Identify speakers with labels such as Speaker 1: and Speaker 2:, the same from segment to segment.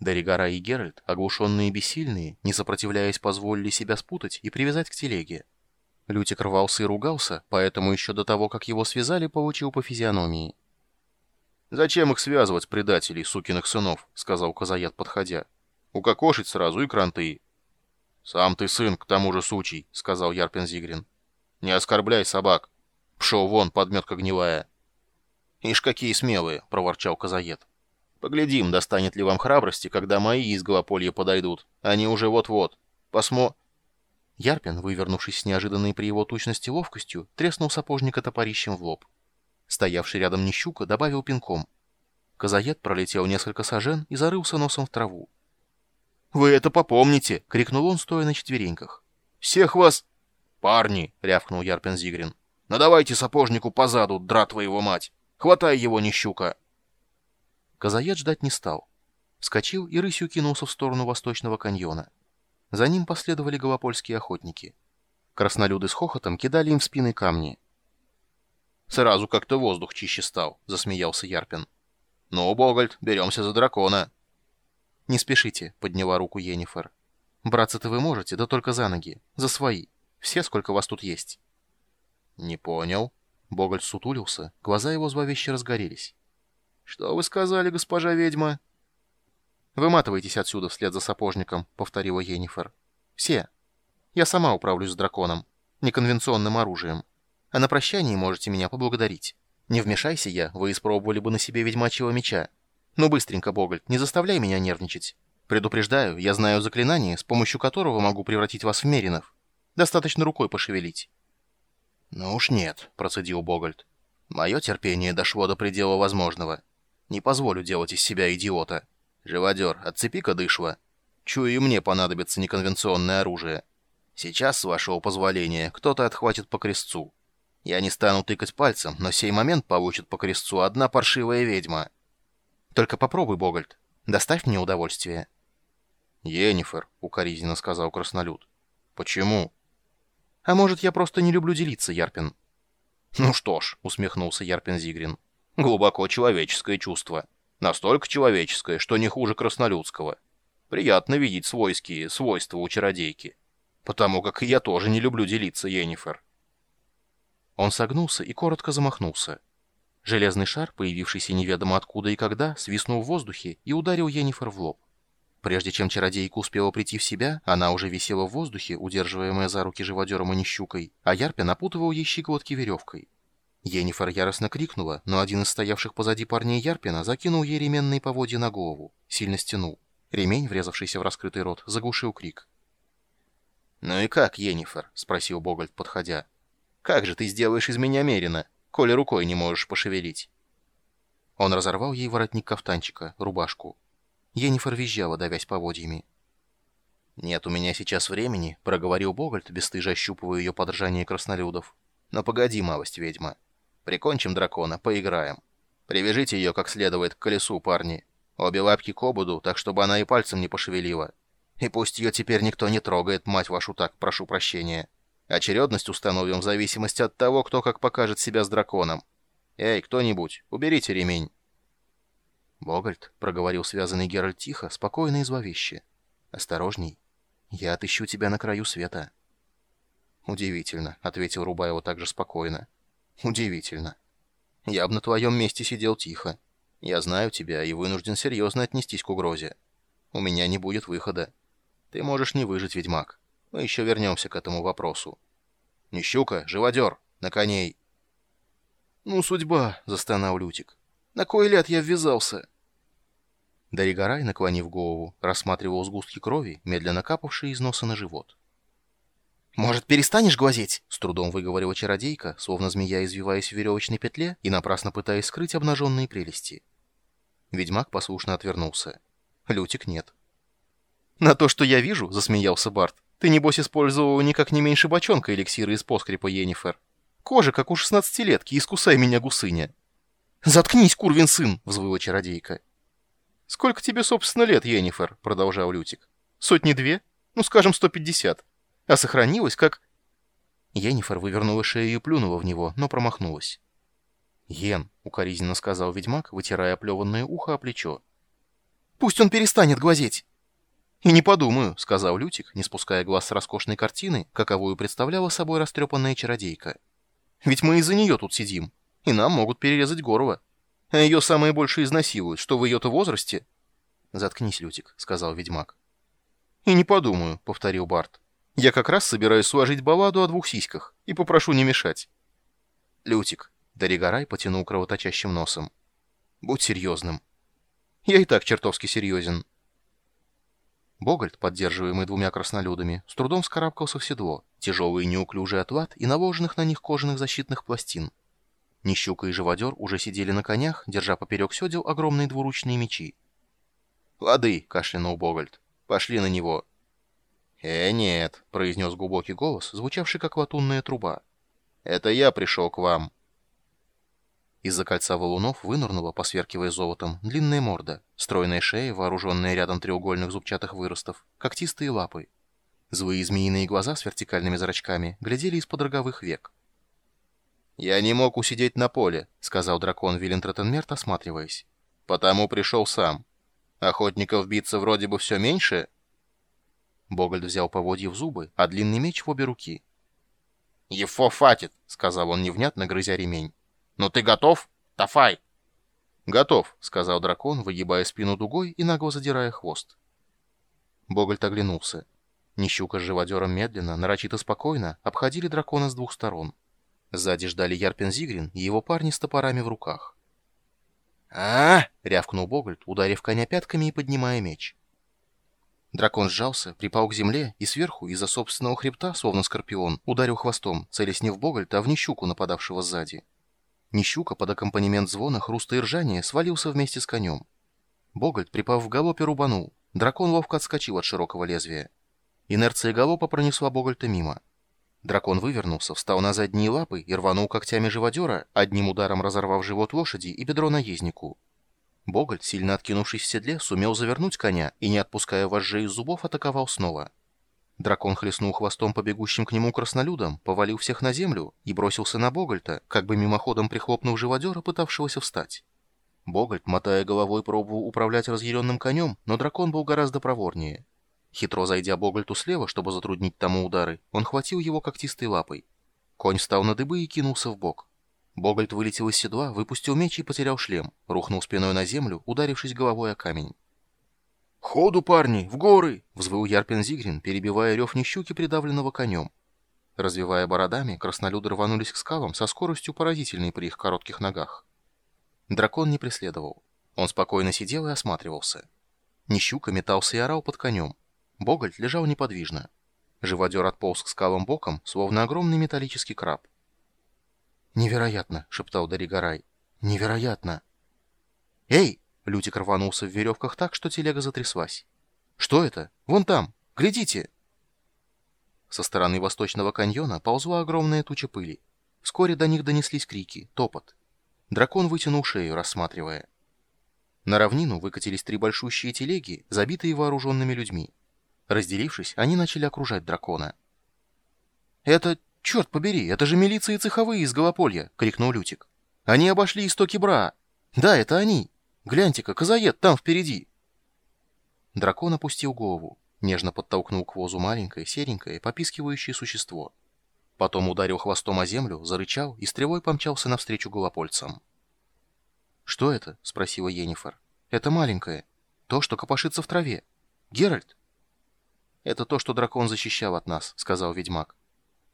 Speaker 1: Даригара и Геральт, оглушенные и бессильные, не сопротивляясь, позволили себя спутать и привязать к телеге. Лютик рвался и ругался, поэтому еще до того, как его связали, получил по физиономии.
Speaker 2: «Зачем их связывать, предателей, сукиных сынов?» — сказал Казаят, подходя. «Укокошить сразу и кранты». «Сам ты сын, к тому же сучий», — сказал Ярпин Зигрин. «Не оскорбляй собак. Пшел вон, подметка гнилая». «Ишь, какие смелые!» — проворчал Казаед. «Поглядим, достанет ли вам храбрости, когда мои из Голополья подойдут. Они уже вот-вот. Посмо...»
Speaker 1: Ярпин, вывернувшись с неожиданной при его тучности ловкостью, треснул сапожника топорищем в лоб. Стоявший рядом Нищука добавил пинком. Казаед пролетел несколько сажен и зарылся носом в траву.
Speaker 2: «Вы это попомните!»
Speaker 1: — крикнул он, стоя на четвереньках.
Speaker 2: «Всех вас...» «Парни!» — рявкнул Ярпин Зигрин. «Надавайте сапожнику позаду, дра твоего мать! Хватай его, Нищука!»
Speaker 1: Казаед ждать не стал. Вскочил и рысью кинулся в сторону восточного каньона. За ним последовали голопольские охотники. Краснолюды с хохотом кидали им в спины камни.
Speaker 2: «Сразу как-то воздух чище стал», — засмеялся Ярпин. «Ну, Богольд, беремся за дракона».
Speaker 1: «Не спешите», — подняла руку Енифер. «Браться-то вы можете, да только за ноги. За свои. Все, сколько вас тут есть».
Speaker 2: «Не понял».
Speaker 1: Богольд сутулился, глаза его зловеще разгорелись.
Speaker 2: «Что вы сказали, госпожа ведьма?»
Speaker 1: «Выматывайтесь отсюда вслед за сапожником», — повторила Енифер. «Все. Я сама управлюсь с драконом. Неконвенционным оружием. А на прощании можете меня поблагодарить. Не вмешайся я, вы испробовали бы на себе ведьмачьего меча. Ну быстренько, Богольд, не заставляй меня нервничать. Предупреждаю, я знаю заклинание, с помощью которого могу превратить вас в меринов. Достаточно рукой пошевелить».
Speaker 2: «Ну уж нет», — процедил Богольд. «Мое терпение дошло до предела возможного». Не позволю делать из себя идиота. Живодер, отцепи-ка дышла. Чую, и мне понадобится неконвенционное оружие. Сейчас, с вашего позволения, кто-то отхватит по крестцу. Я не стану тыкать пальцем, но сей момент получит по крестцу одна паршивая ведьма.
Speaker 1: Только попробуй, Богольд. Доставь мне удовольствие.
Speaker 2: Енифер, укоризненно сказал краснолюд. Почему?
Speaker 1: А может, я просто не люблю делиться, Ярпин?
Speaker 2: Ну что ж, усмехнулся Ярпин Зигрин. Глубоко человеческое чувство. Настолько человеческое, что не хуже краснолюдского. Приятно видеть свойские свойства у чародейки. Потому как я тоже не люблю делиться, Енифер.
Speaker 1: Он согнулся и коротко замахнулся. Железный шар, появившийся неведомо откуда и когда, свистнул в воздухе и ударил Енифер в лоб. Прежде чем чародейка успела прийти в себя, она уже висела в воздухе, удерживаемая за руки живодером и нищукой, а Ярпе напутывал ей щиколотки веревкой. Енифер яростно крикнула, но один из стоявших позади парней Ярпина закинул ей ременные поводья на голову, сильно стянул. Ремень, врезавшийся в раскрытый рот, заглушил крик.
Speaker 2: «Ну и как, Енифер?» — спросил Богольд, подходя. «Как же ты сделаешь из меня мерина, коли рукой не можешь пошевелить?»
Speaker 1: Он разорвал ей воротник кафтанчика, рубашку. Енифер визжала, давясь поводьями.
Speaker 2: «Нет у меня сейчас времени», — проговорил Богольд, бесстыжо ощупывая ее подржание краснолюдов. «Но погоди, малость ведьма. Прикончим дракона, поиграем. Привяжите ее как следует к колесу, парни. Обе лапки к обуду, так чтобы она и пальцем не пошевелила. И пусть ее теперь никто не трогает, мать вашу так, прошу прощения. Очередность установим в зависимости от того, кто как покажет себя с драконом. Эй, кто-нибудь, уберите ремень.
Speaker 1: «Богольд», — проговорил связанный Геральт тихо, спокойно и зловеще. «Осторожней. Я отыщу тебя на краю света».
Speaker 2: «Удивительно», — ответил Рубаева также спокойно. Удивительно. Я бы на твоем месте сидел тихо. Я знаю тебя и вынужден серьезно отнестись к угрозе. У меня не будет выхода. Ты можешь не выжить, ведьмак. Мы еще вернемся к этому вопросу. Нищука, живодер, на коней.
Speaker 1: Ну, судьба, застонал Лютик. На кой ляд я ввязался? Даригарай, наклонив голову, рассматривал сгустки крови, медленно капавшие из носа на живот.
Speaker 3: «Может, перестанешь глазеть?»
Speaker 1: — с трудом выговорила чародейка, словно змея извиваясь в веревочной петле и напрасно пытаясь скрыть обнаженные прелести. Ведьмак послушно отвернулся. Лютик нет.
Speaker 3: «На то, что я вижу», — засмеялся Барт, — «ты, небось, использовал никак не меньше бочонка эликсира из поскрипа Енифер. Кожа, как у шестнадцатилетки, искусай меня, гусыня».
Speaker 1: «Заткнись, курвин сын!» — взвыла чародейка.
Speaker 3: «Сколько тебе, собственно, лет, Енифер?» — продолжал Лютик. «Сотни две? Ну, скажем, сто пятьдесят а сохранилась как...»
Speaker 1: Енифер вывернула шею и плюнула в него, но промахнулась. «Йен», — укоризненно сказал ведьмак, вытирая оплеванное ухо о плечо.
Speaker 3: Пусть он перестанет глазеть!» «И не подумаю», — сказал Лютик, не спуская глаз с роскошной картины, каковую представляла собой растрепанная чародейка. «Ведь мы из-за нее тут сидим, и нам могут перерезать горло. А ее самое больше изнасилуют, что в ее-то возрасте...» «Заткнись, Лютик», — сказал ведьмак. «И не подумаю», — повторил Барт. «Я как раз собираюсь сложить балладу о двух сиськах и попрошу не мешать». «Лютик», — Доригарай потянул кровоточащим носом. «Будь серьезным». «Я и так чертовски серьезен». Богольд, поддерживаемый двумя краснолюдами, с трудом вскарабкался в седло, тяжелый и неуклюжий отлад и наложенных на них кожаных защитных пластин. Нищука и живодер уже сидели на конях, держа поперек седел огромные двуручные мечи. «Лады», — кашлянул Богольд, — «пошли на него». «Э, нет», — произнес глубокий голос, звучавший как латунная труба. «Это я пришел к вам». Из-за кольца валунов вынырнула, посверкивая золотом, длинная морда, стройная шея, вооруженная рядом треугольных зубчатых выростов, когтистые лапы. Злые змеиные глаза с вертикальными зрачками глядели из-под роговых век. «Я не мог усидеть на поле», — сказал дракон Виллентретенмерт, осматриваясь. «Потому пришел сам. Охотников биться вроде бы все меньше?» Богольд взял поводья в зубы, а длинный меч в обе руки. «Ефо фатит», — сказал он невнятно, грызя ремень. «Ну ты готов? Тафай!» «Готов», — сказал дракон, выгибая спину дугой и нагло задирая хвост. Богольд оглянулся. Нищука с живодером медленно, нарочито спокойно обходили дракона с двух сторон. Сзади ждали Ярпин Зигрин и его парни с топорами в руках. а, -а, -а рявкнул Богольд, ударив коня пятками и поднимая меч. Дракон сжался, припал к земле и сверху, из-за собственного хребта, словно скорпион, ударил хвостом, целясь не в Богольда, а в Нищуку, нападавшего сзади. Нищука под аккомпанемент звона, хруста и ржания свалился вместе с конем. Богольд, припав в галопе, рубанул. Дракон ловко отскочил от широкого лезвия. Инерция галопа пронесла Богольта мимо. Дракон вывернулся, встал на задние лапы и рванул когтями живодера, одним ударом разорвав живот лошади и бедро наезднику. Богольд, сильно откинувшись в седле, сумел завернуть коня и, не отпуская вожжей из зубов, атаковал снова. Дракон хлестнул хвостом по бегущим к нему краснолюдам, повалил всех на землю и бросился на Богольта, как бы мимоходом прихлопнув живодера, пытавшегося встать. Богольт, мотая головой, пробовал управлять разъяренным конем, но дракон был гораздо проворнее. Хитро зайдя Богольту слева, чтобы затруднить тому удары, он хватил его когтистой лапой. Конь встал на дыбы и кинулся в бок. Богольт вылетел из седла, выпустил меч и потерял шлем, рухнул спиной на землю, ударившись головой о камень. «Ходу, парни, в горы!» — взвыл Ярпин Зигрин, перебивая рев нещуки, придавленного конем. Развивая бородами, краснолюды рванулись к скалам со скоростью поразительной при их коротких ногах. Дракон не преследовал. Он спокойно сидел и осматривался. Нищука метался и орал под конем. Богольд лежал неподвижно. Живодер отполз к скалам боком, словно огромный металлический краб. «Невероятно!» — шептал Даригарай. «Невероятно!» «Эй!» Лютик рванулся в веревках так, что телега затряслась. «Что это? Вон там! Глядите!» Со стороны восточного каньона ползла огромная туча пыли. Вскоре до них донеслись крики, топот. Дракон вытянул шею, рассматривая. На равнину выкатились три большущие телеги, забитые вооруженными людьми. Разделившись, они начали окружать дракона. «Это, черт побери, это же милиция и цеховые из Голополья!» — крикнул Лютик. «Они обошли истоки Бра! Да, это они!» Гляньте-ка, козаед там впереди!» Дракон опустил голову, нежно подтолкнул к возу маленькое, серенькое, попискивающее существо. Потом ударил хвостом о землю, зарычал и стрелой помчался навстречу голопольцам. «Что это?» — спросила Енифер. «Это маленькое. То, что копошится в траве. Геральт?» «Это то, что дракон защищал от нас», — сказал ведьмак.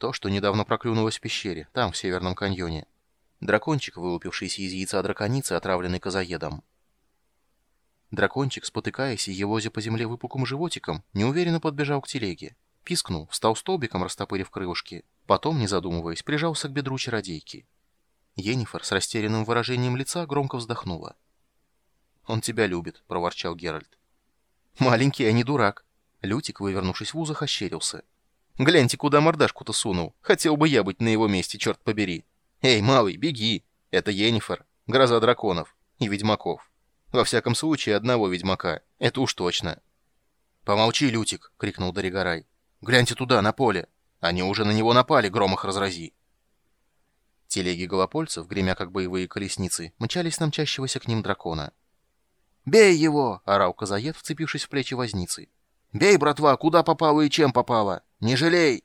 Speaker 3: «То, что недавно проклюнулось в пещере, там, в Северном каньоне. Дракончик, вылупившийся из яйца драконицы, отравленный козаедом». Дракончик, спотыкаясь и елозя по земле выпуклым животиком, неуверенно подбежал к телеге. Пискнул, встал столбиком, растопырив крылышки. Потом, не задумываясь, прижался к бедру чародейки. Енифер с растерянным выражением лица громко вздохнула. «Он тебя любит», — проворчал Геральт. «Маленький, а не дурак». Лютик, вывернувшись в узах, ощерился. «Гляньте, куда мордашку-то сунул. Хотел бы я быть на его месте, черт побери. Эй, малый, беги. Это Енифер, гроза драконов и ведьмаков». Во всяком случае, одного ведьмака. Это уж точно. «Помолчи, Лютик!» — крикнул Доригорай. «Гляньте туда, на поле! Они уже на него напали, громах разрази!» Телеги голопольцев, гремя как боевые колесницы, мчались на мчащегося к ним дракона. «Бей его!» — орал Казаед, вцепившись в плечи возницы. «Бей, братва, куда попало и чем попало! Не жалей!»